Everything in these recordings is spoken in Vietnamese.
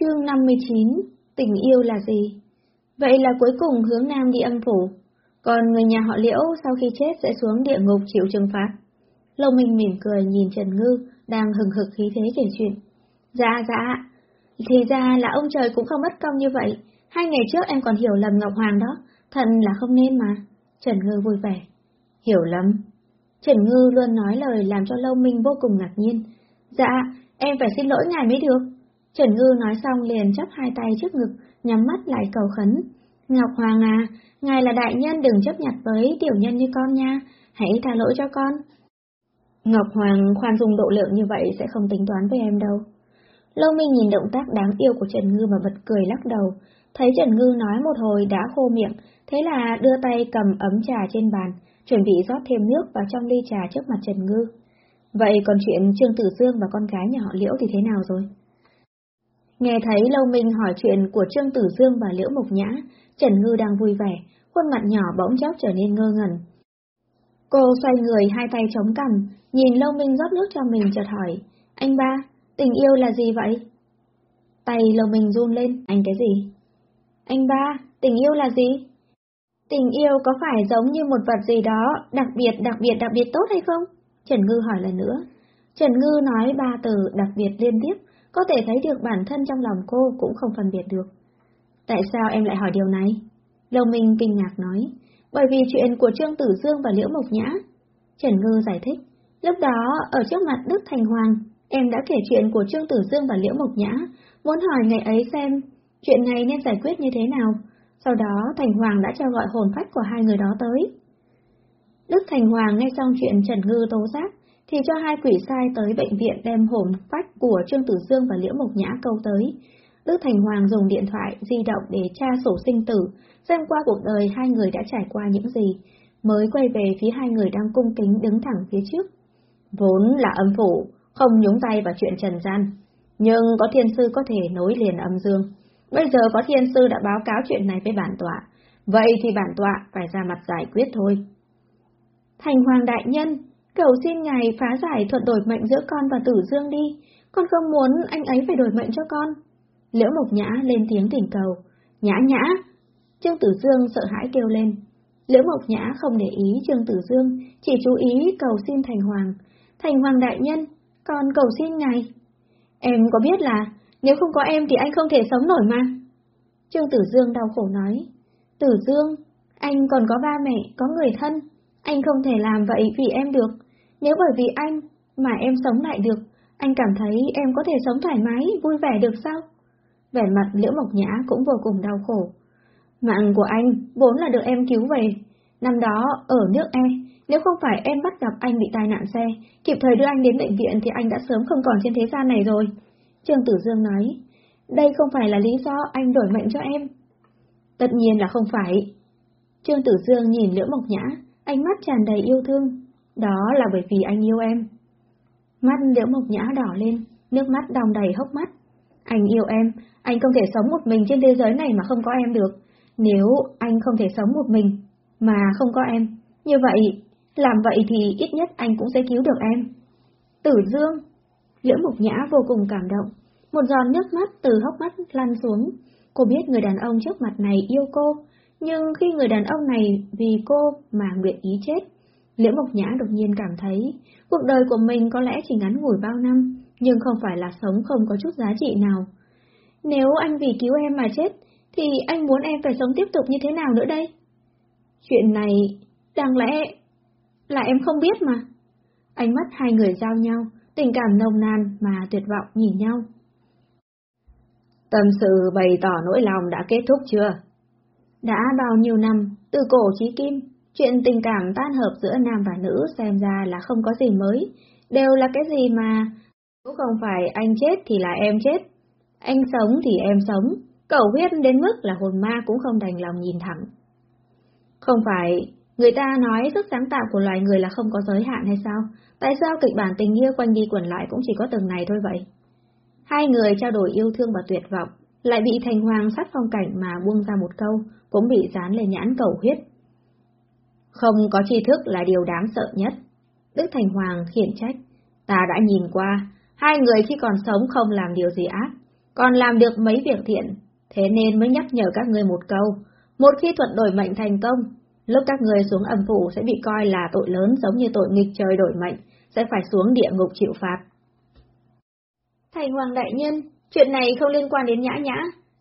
Chương 59 Tình yêu là gì? Vậy là cuối cùng hướng nam đi âm phủ, còn người nhà họ liễu sau khi chết sẽ xuống địa ngục chịu trừng phạt. Lâu Minh mỉm cười nhìn Trần Ngư đang hừng hực khí thế kể chuyện. Dạ dạ, thì ra là ông trời cũng không mất công như vậy. Hai ngày trước em còn hiểu lầm Ngọc Hoàng đó, thật là không nên mà. Trần Ngư vui vẻ. Hiểu lầm. Trần Ngư luôn nói lời làm cho Lâu Minh vô cùng ngạc nhiên. Dạ, em phải xin lỗi ngài mới được. Trần Ngư nói xong liền chấp hai tay trước ngực, nhắm mắt lại cầu khấn. Ngọc Hoàng à, ngài là đại nhân đừng chấp nhặt với tiểu nhân như con nha, hãy tha lỗi cho con. Ngọc Hoàng khoan dung độ lượng như vậy sẽ không tính toán với em đâu. Lâu Minh nhìn động tác đáng yêu của Trần Ngư mà bật cười lắc đầu, thấy Trần Ngư nói một hồi đã khô miệng, thế là đưa tay cầm ấm trà trên bàn, chuẩn bị rót thêm nước vào trong ly trà trước mặt Trần Ngư. Vậy còn chuyện Trương Tử Dương và con gái nhà họ Liễu thì thế nào rồi? Nghe thấy Lâu Minh hỏi chuyện của Trương Tử Dương và Liễu Mộc Nhã, Trần Ngư đang vui vẻ, khuôn mặt nhỏ bỗng chốc trở nên ngơ ngẩn. Cô xoay người hai tay chống cằm, nhìn Lâu Minh rót nước cho mình chợt hỏi, anh ba, tình yêu là gì vậy? Tay Lâu Minh run lên, anh cái gì? Anh ba, tình yêu là gì? Tình yêu có phải giống như một vật gì đó đặc biệt đặc biệt đặc biệt tốt hay không? Trần Ngư hỏi lần nữa. Trần Ngư nói ba từ đặc biệt liên tiếp, có thể thấy được bản thân trong lòng cô cũng không phân biệt được. Tại sao em lại hỏi điều này? Lâu Minh kinh ngạc nói, bởi vì chuyện của Trương Tử Dương và Liễu Mộc Nhã. Trần Ngư giải thích, lúc đó ở trước mặt Đức Thành Hoàng, em đã kể chuyện của Trương Tử Dương và Liễu Mộc Nhã, muốn hỏi ngày ấy xem chuyện này nên giải quyết như thế nào. Sau đó Thành Hoàng đã cho gọi hồn phách của hai người đó tới. Đức Thành Hoàng nghe xong chuyện Trần Ngư tố giác, thì cho hai quỷ sai tới bệnh viện đem hồn phách của Trương Tử Dương và Liễu Mộc Nhã câu tới. Đức Thành Hoàng dùng điện thoại di động để tra sổ sinh tử, xem qua cuộc đời hai người đã trải qua những gì, mới quay về phía hai người đang cung kính đứng thẳng phía trước. Vốn là âm phủ, không nhúng tay vào chuyện trần gian, nhưng có thiên sư có thể nối liền âm dương. Bây giờ có thiên sư đã báo cáo chuyện này với bản tọa, vậy thì bản tọa phải ra mặt giải quyết thôi. Thành Hoàng Đại Nhân, cầu xin ngài phá giải thuận đổi mệnh giữa con và Tử Dương đi, con không muốn anh ấy phải đổi mệnh cho con. Liễu Mộc Nhã lên tiếng thỉnh cầu. Nhã nhã! Trương Tử Dương sợ hãi kêu lên. Liễu Mộc Nhã không để ý Trương Tử Dương, chỉ chú ý cầu xin Thành Hoàng. Thành Hoàng Đại Nhân, con cầu xin ngài. Em có biết là, nếu không có em thì anh không thể sống nổi mà. Trương Tử Dương đau khổ nói. Tử Dương, anh còn có ba mẹ, có người thân. Anh không thể làm vậy vì em được. Nếu bởi vì anh mà em sống lại được, anh cảm thấy em có thể sống thoải mái, vui vẻ được sao? Vẻ mặt Liễu Mộc Nhã cũng vô cùng đau khổ. Mạng của anh vốn là được em cứu về. Năm đó, ở nước E, nếu không phải em bắt gặp anh bị tai nạn xe, kịp thời đưa anh đến bệnh viện thì anh đã sớm không còn trên thế gian này rồi. Trương Tử Dương nói, đây không phải là lý do anh đổi mệnh cho em. Tất nhiên là không phải. Trương Tử Dương nhìn Liễu Mộc Nhã, ánh mắt tràn đầy yêu thương. Đó là bởi vì anh yêu em. Mắt Liễu Mộc Nhã đỏ lên, nước mắt đong đầy hốc mắt. Anh yêu em, anh không thể sống một mình trên thế giới này mà không có em được. Nếu anh không thể sống một mình mà không có em, như vậy, làm vậy thì ít nhất anh cũng sẽ cứu được em. Tử Dương Liễu Mục Nhã vô cùng cảm động, một giòn nước mắt từ hốc mắt lăn xuống. Cô biết người đàn ông trước mặt này yêu cô, nhưng khi người đàn ông này vì cô mà nguyện ý chết, Liễu Mộc Nhã đột nhiên cảm thấy cuộc đời của mình có lẽ chỉ ngắn ngủi bao năm, nhưng không phải là sống không có chút giá trị nào. Nếu anh vì cứu em mà chết, thì anh muốn em phải sống tiếp tục như thế nào nữa đây? Chuyện này, đáng lẽ là em không biết mà. Ánh mắt hai người giao nhau, tình cảm nồng nàn mà tuyệt vọng nhìn nhau. Tâm sự bày tỏ nỗi lòng đã kết thúc chưa? Đã bao nhiêu năm, từ cổ chí kim, chuyện tình cảm tan hợp giữa nam và nữ xem ra là không có gì mới, đều là cái gì mà cũng không phải anh chết thì là em chết, anh sống thì em sống, cầu huyết đến mức là hồn ma cũng không đành lòng nhìn thẳng. Không phải, người ta nói sức sáng tạo của loài người là không có giới hạn hay sao? Tại sao kịch bản tình yêu quanh đi quẩn lại cũng chỉ có từng này thôi vậy? Hai người trao đổi yêu thương và tuyệt vọng, lại bị thành hoàng sát phong cảnh mà buông ra một câu, cũng bị dán lên nhãn cầu huyết. Không có tri thức là điều đáng sợ nhất. Đức Thành Hoàng khiển trách, ta đã nhìn qua, hai người khi còn sống không làm điều gì ác, còn làm được mấy việc thiện, thế nên mới nhắc nhở các người một câu. Một khi thuận đổi mệnh thành công, lúc các người xuống âm phủ sẽ bị coi là tội lớn giống như tội nghịch trời đổi mệnh, sẽ phải xuống địa ngục chịu phạt. Thành Hoàng Đại Nhân, chuyện này không liên quan đến nhã nhã,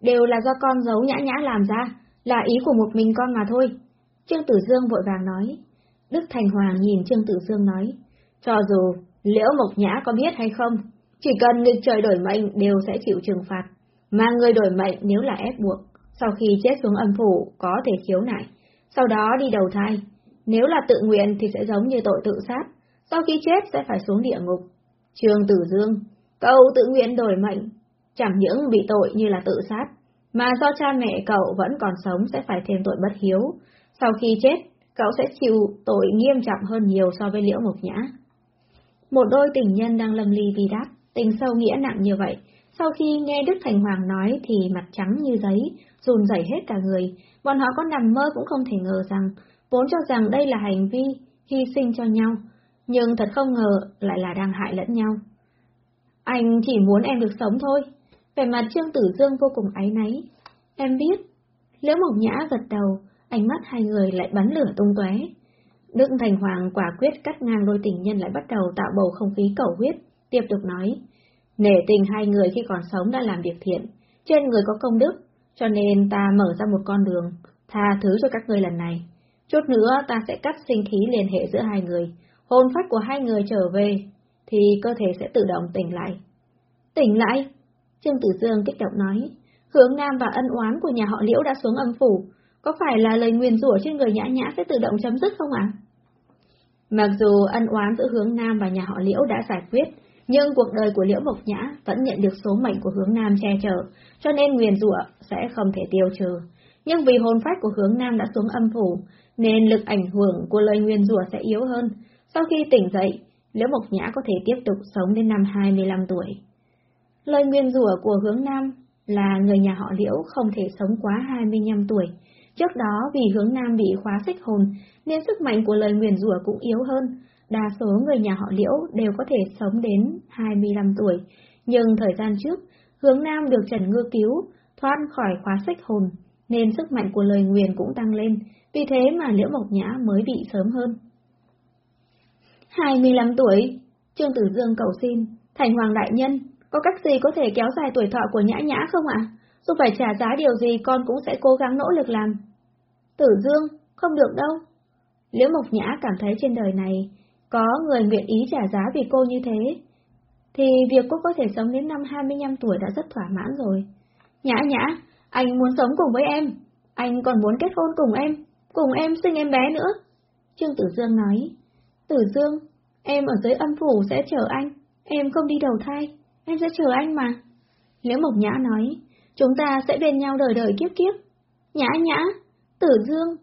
đều là do con giấu nhã nhã làm ra, là ý của một mình con mà thôi. Trương Tử Dương vội vàng nói. Đức Thành Hoàng nhìn Trương Tử Dương nói, cho dù Liễu Mộc Nhã có biết hay không, chỉ cần nghịch trời đổi mệnh đều sẽ chịu trừng phạt, mà người đổi mệnh nếu là ép buộc, sau khi chết xuống âm phủ có thể khiếu nại, sau đó đi đầu thai. Nếu là tự nguyện thì sẽ giống như tội tự sát, sau khi chết sẽ phải xuống địa ngục. Trương Tử Dương, cậu tự nguyện đổi mệnh, chẳng những bị tội như là tự sát, mà do cha mẹ cậu vẫn còn sống sẽ phải thêm tội bất hiếu. Sau khi chết, cậu sẽ chịu tội nghiêm trọng hơn nhiều so với Liễu Mộc Nhã. Một đôi tình nhân đang lầm ly vì đáp, tình sâu nghĩa nặng như vậy, sau khi nghe Đức Thành Hoàng nói thì mặt trắng như giấy, run rẩy hết cả người, bọn họ có nằm mơ cũng không thể ngờ rằng, vốn cho rằng đây là hành vi hy sinh cho nhau, nhưng thật không ngờ lại là đang hại lẫn nhau. Anh chỉ muốn em được sống thôi. Vẻ mặt Trương Tử Dương vô cùng áy náy. Em biết. Liễu Mộc Nhã gật đầu, ánh mắt hai người lại bắn lửa tung tóe. Đức Thành Hoàng quả quyết cắt ngang đôi tình nhân lại bắt đầu tạo bầu không khí cầu huyết, tiếp tục nói. Nể tình hai người khi còn sống đã làm việc thiện, trên người có công đức, cho nên ta mở ra một con đường, tha thứ cho các ngươi lần này. Chút nữa ta sẽ cắt sinh khí liên hệ giữa hai người, hồn phách của hai người trở về, thì cơ thể sẽ tự động tỉnh lại. Tỉnh lại? Trương Tử Dương kích động nói, hướng nam và ân oán của nhà họ Liễu đã xuống âm phủ, có phải là lời nguyền rủa trên người nhã nhã sẽ tự động chấm dứt không ạ? Mặc dù ân oán giữa hướng nam và nhà họ Liễu đã giải quyết, nhưng cuộc đời của Liễu Mộc Nhã vẫn nhận được số mệnh của hướng nam che chở, cho nên nguyền rủa sẽ không thể tiêu trừ. Nhưng vì hồn phách của hướng nam đã xuống âm phủ, nên lực ảnh hưởng của lời nguyền rủa sẽ yếu hơn. Sau khi tỉnh dậy, Liễu Mộc Nhã có thể tiếp tục sống đến năm 25 tuổi. Lời nguyền rủa của hướng Nam là người nhà họ Liễu không thể sống quá 25 tuổi. Trước đó vì hướng Nam bị khóa xích hồn, nên sức mạnh của lời nguyền rủa cũng yếu hơn. Đa số người nhà họ Liễu đều có thể sống đến 25 tuổi, nhưng thời gian trước, hướng Nam được Trần Ngư cứu, thoát khỏi khóa xích hồn, nên sức mạnh của lời nguyền cũng tăng lên, vì thế mà Liễu Mộc Nhã mới bị sớm hơn. 25 tuổi, Trương Tử Dương cầu xin, Thành Hoàng Đại Nhân, có cách gì có thể kéo dài tuổi thọ của nhã nhã không ạ? Dù phải trả giá điều gì con cũng sẽ cố gắng nỗ lực làm. Tử Dương, không được đâu. Liễu Mộc Nhã cảm thấy trên đời này, có người nguyện ý trả giá vì cô như thế, thì việc cô có thể sống đến năm 25 tuổi đã rất thỏa mãn rồi. Nhã nhã, anh muốn sống cùng với em, anh còn muốn kết hôn cùng em, cùng em sinh em bé nữa. Trương Tử Dương nói, Tử Dương, em ở dưới âm phủ sẽ chờ anh, em không đi đầu thai em sẽ chờ anh mà. Liễu Mộc Nhã nói, chúng ta sẽ bên nhau đời đời kiếp kiếp. Nhã nhã, tử dương.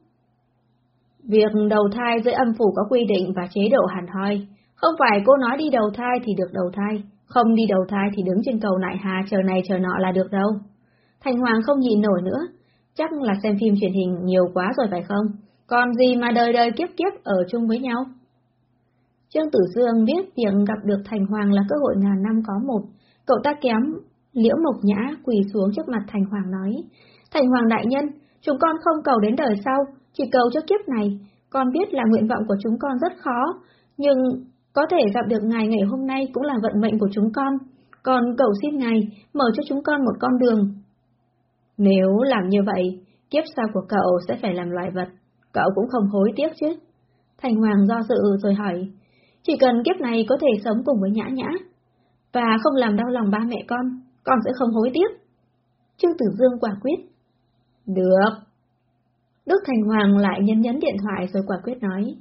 Việc đầu thai dưới âm phủ có quy định và chế độ hẳn hoi. Không phải cô nói đi đầu thai thì được đầu thai, không đi đầu thai thì đứng trên cầu nại hà chờ này chờ nọ là được đâu. Thành Hoàng không nhịn nổi nữa, chắc là xem phim truyền hình nhiều quá rồi phải không? Còn gì mà đời đời kiếp kiếp ở chung với nhau? Trương Tử Dương biết việc gặp được Thành Hoàng là cơ hội ngàn năm có một, cậu ta kém Liễu Mộc Nhã quỳ xuống trước mặt Thành Hoàng nói, Thành Hoàng đại nhân, chúng con không cầu đến đời sau, chỉ cầu cho kiếp này, con biết là nguyện vọng của chúng con rất khó, nhưng có thể gặp được ngài ngày hôm nay cũng là vận mệnh của chúng con, còn cầu xin ngài mở cho chúng con một con đường. Nếu làm như vậy, kiếp sau của cậu sẽ phải làm loài vật, cậu cũng không hối tiếc chứ. Thành Hoàng do dự rồi hỏi, chỉ cần kiếp này có thể sống cùng với nhã nhã, và không làm đau lòng ba mẹ con, con sẽ không hối tiếc. Trương Tử Dương quả quyết. Được. Đức Thành Hoàng lại nhấn nhấn điện thoại rồi quả quyết nói.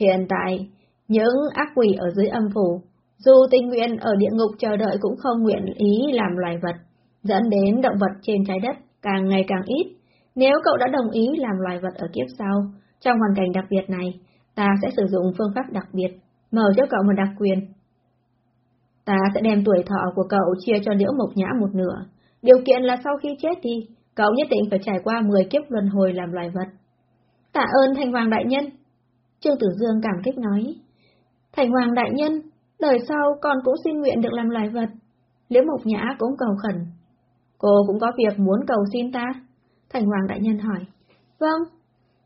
Hiện tại, những ác quỷ ở dưới âm phủ, dù tình nguyện ở địa ngục chờ đợi cũng không nguyện ý làm loài vật, dẫn đến động vật trên trái đất càng ngày càng ít. Nếu cậu đã đồng ý làm loài vật ở kiếp sau, trong hoàn cảnh đặc biệt này, ta sẽ sử dụng phương pháp đặc biệt mở cho cậu một đặc quyền. Ta sẽ đem tuổi thọ của cậu chia cho Liễu Mộc Nhã một nửa, điều kiện là sau khi chết đi, cậu nhất định phải trải qua 10 kiếp luân hồi làm loài vật. Tạ ơn Thành Hoàng Đại Nhân. Trương Tử Dương cảm kích nói. Thành Hoàng Đại Nhân, đời sau con cũng xin nguyện được làm loài vật. Liễu Mộc Nhã cũng cầu khẩn. cô cũng có việc muốn cầu xin ta? Thành Hoàng Đại Nhân hỏi. Vâng,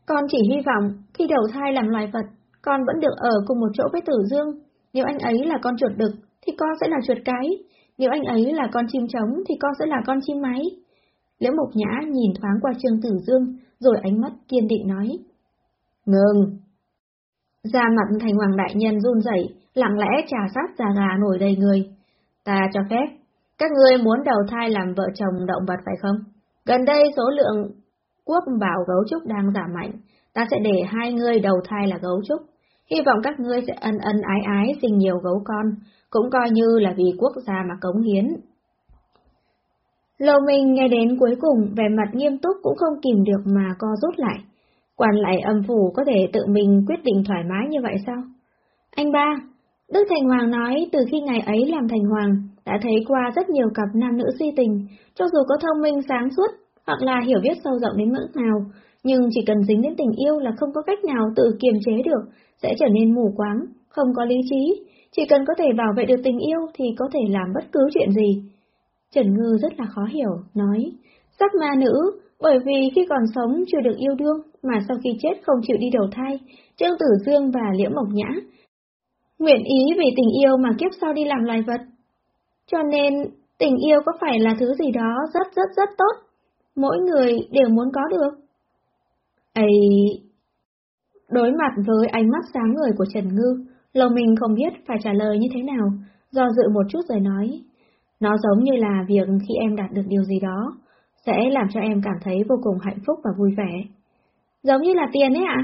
con chỉ hy vọng khi đầu thai làm loài vật, con vẫn được ở cùng một chỗ với Tử Dương. Nếu anh ấy là con chuột đực, thì con sẽ là chuột cái. Nếu anh ấy là con chim trống, thì con sẽ là con chim máy. Liễu Mộc Nhã nhìn thoáng qua Trương Tử Dương, rồi ánh mắt kiên định nói. Ngừng! Da mặt thành hoàng đại nhân run rẩy, lặng lẽ trà sát da gà nổi đầy người. Ta cho phép, các ngươi muốn đầu thai làm vợ chồng động vật phải không? Gần đây số lượng quốc bảo gấu trúc đang giảm mạnh, ta sẽ để hai người đầu thai là gấu trúc. Hy vọng các ngươi sẽ ân ân ái ái sinh nhiều gấu con, cũng coi như là vì quốc gia mà cống hiến. Lầu mình nghe đến cuối cùng vẻ mặt nghiêm túc cũng không kìm được mà co rút lại. Quan lại âm phủ có thể tự mình quyết định thoải mái như vậy sao? Anh ba, Đức Thành Hoàng nói từ khi ngày ấy làm Thành Hoàng, đã thấy qua rất nhiều cặp nam nữ si tình, cho dù có thông minh sáng suốt, hoặc là hiểu biết sâu rộng đến mức nào, nhưng chỉ cần dính đến tình yêu là không có cách nào tự kiềm chế được, sẽ trở nên mù quáng, không có lý trí, chỉ cần có thể bảo vệ được tình yêu thì có thể làm bất cứ chuyện gì. Trần Ngư rất là khó hiểu, nói, sắc ma nữ, bởi vì khi còn sống chưa được yêu đương, mà sau khi chết không chịu đi đầu thai, Trương Tử Dương và Liễu Mộc Nhã. Nguyện ý vì tình yêu mà kiếp sau đi làm loài vật. Cho nên, tình yêu có phải là thứ gì đó rất rất rất tốt, mỗi người đều muốn có được. Ây... Đối mặt với ánh mắt sáng người của Trần Ngư, lòng mình không biết phải trả lời như thế nào, do dự một chút rồi nói. Nó giống như là việc khi em đạt được điều gì đó, sẽ làm cho em cảm thấy vô cùng hạnh phúc và vui vẻ. Giống như là tiền ấy ạ?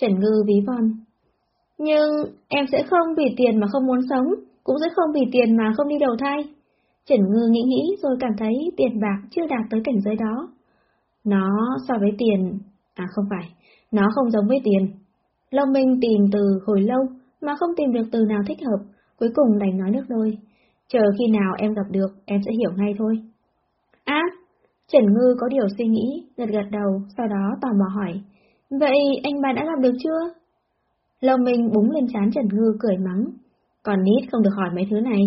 Trần Ngư ví von. Nhưng em sẽ không vì tiền mà không muốn sống, cũng sẽ không vì tiền mà không đi đầu thai. Trần Ngư nghĩ nghĩ rồi cảm thấy tiền bạc chưa đạt tới cảnh giới đó. Nó so với tiền... À không phải, nó không giống với tiền. Long Minh tìm từ hồi lâu mà không tìm được từ nào thích hợp, cuối cùng đành nói nước đôi. Chờ khi nào em gặp được, em sẽ hiểu ngay thôi. À, Trần Ngư có điều suy nghĩ, gật gật đầu, sau đó tò mò hỏi. Vậy anh bà đã gặp được chưa? Long Minh búng lên chán Trần Ngư cười mắng. Còn nít không được hỏi mấy thứ này.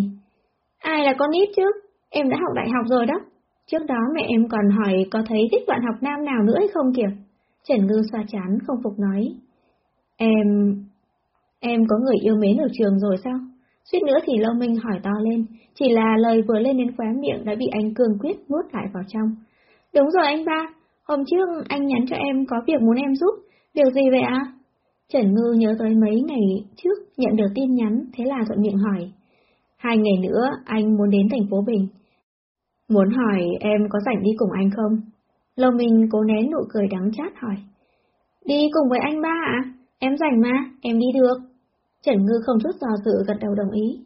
Ai là con nít chứ? Em đã học đại học rồi đó. Trước đó mẹ em còn hỏi có thấy thích bạn học nam nào nữa hay không kìa. Trần Ngư xoa chán không phục nói. Em... Em có người yêu mến ở trường rồi sao? Suýt nữa thì Lâu Minh hỏi to lên, chỉ là lời vừa lên đến khóe miệng đã bị anh cương quyết nuốt lại vào trong. Đúng rồi anh ba, hôm trước anh nhắn cho em có việc muốn em giúp, điều gì vậy ạ? À? Trần Ngư nhớ tới mấy ngày trước nhận được tin nhắn, thế là thuận miệng hỏi. Hai ngày nữa anh muốn đến thành phố Bình. Muốn hỏi em có rảnh đi cùng anh không? Lâu Minh cố nén nụ cười đắng chát hỏi. Đi cùng với anh ba ạ? À? Em rảnh mà, em đi được. Trần Ngư không chút do dự gật đầu đồng ý.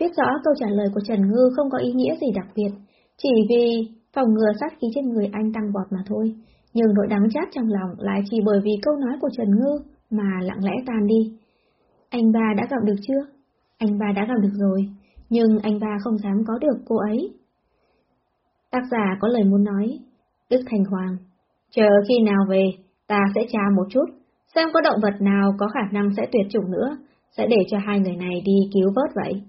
Biết rõ câu trả lời của Trần Ngư không có ý nghĩa gì đặc biệt, chỉ vì phòng ngừa sát khí trên người anh tăng vọt mà thôi. Nhưng nỗi đắng chát trong lòng lại chỉ bởi vì câu nói của Trần Ngư mà lặng lẽ tan đi. Anh ba đã gặp được chưa? Anh ba đã gặp được rồi, nhưng anh ba không dám có được cô ấy. Tác giả có lời muốn nói, Đức Thành Hoàng, chờ khi nào về, ta sẽ tra một chút, xem có động vật nào có khả năng sẽ tuyệt chủng nữa, sẽ để cho hai người này đi cứu vớt vậy.